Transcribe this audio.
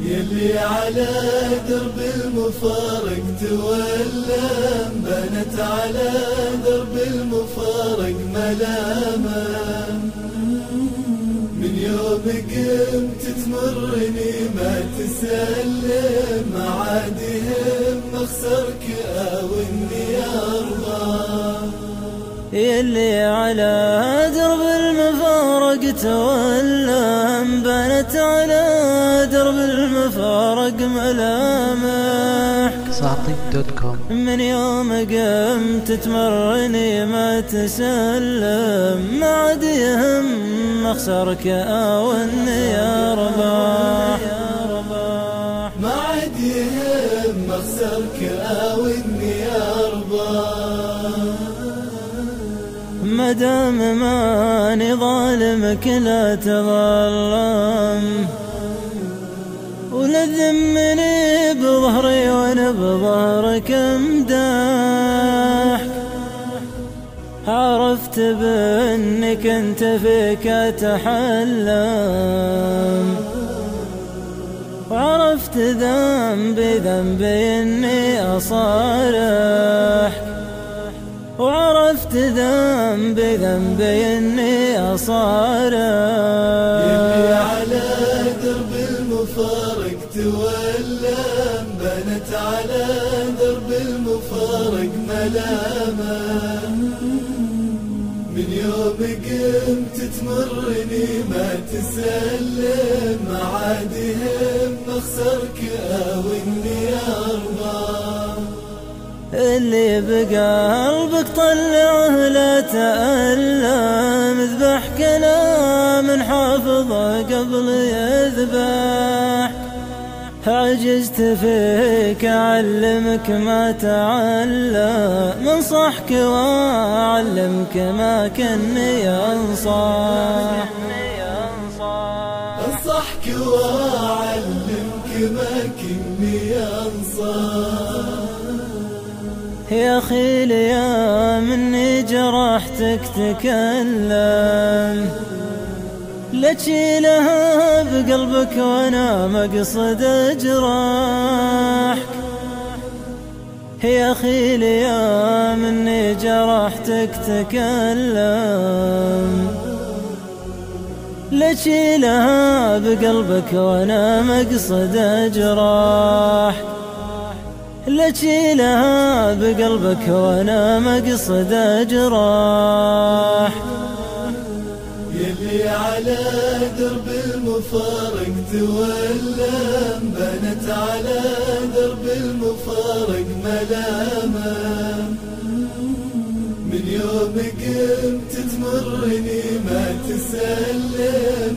يلي على درب المفارق تولم بنت على درب المفارق ملامة. من يوم قمت تمرني ما تسلم ما عاد يهم اخسرك أو اني ارضى يلي على درب المفارق تولم بنت على درب المفارق ملامح. ساطي دوت كوم من يوم قمت تمرني ما تسلم ما عاد يهم اخسرك أو اني ارباح ما عاد يهم اخسرك أو اني دام ماني ظالمك لا تظلم. ولا تذمني بظهري وأنا بظهرك امداح. عرفت بأنك أنت فيك أتحلم. وعرفت ذنبي ذنبي إني اصارحك وعرفت ذنبي ذنبي إني اصارحك يلي على درب المفارق تولم بنت على درب المفارق ملامة. من يوم قمت تمرني ما تسلم ما عاد يهم أخسرك أو اني اللي بقلبك طلعه لا تألم. اذبح كلام حافظه قبل يذبح. عجزت فيك أعلمك ما تعلم. منصحك وأعلمك ما كني أنصح. انصحك وأعلمك ما كني أنصح. يا أخي اليوم مني جرحتك تكلم. لا تشيلها بقلبك وأنا مقصد اجراحك يا أخي اليوم مني جرحتك تكلم. لا تشيلها بقلبك وأنا مقصد اجراحك لا تشيلها بقلبك وأنا مقصد أجراح. يلي على درب المفارق تولم بنت على درب المفارق ملامة. من يوم قمت تمرني ما تسلم